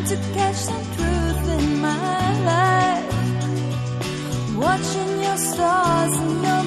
trying to catch some truth in my life. Watching your stars and your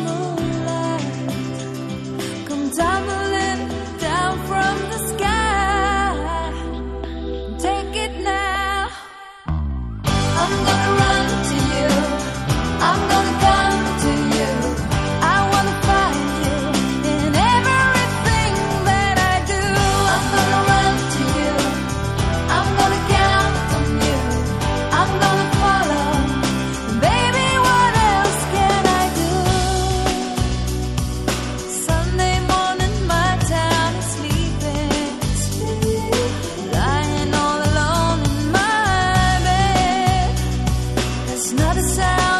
Not a sound.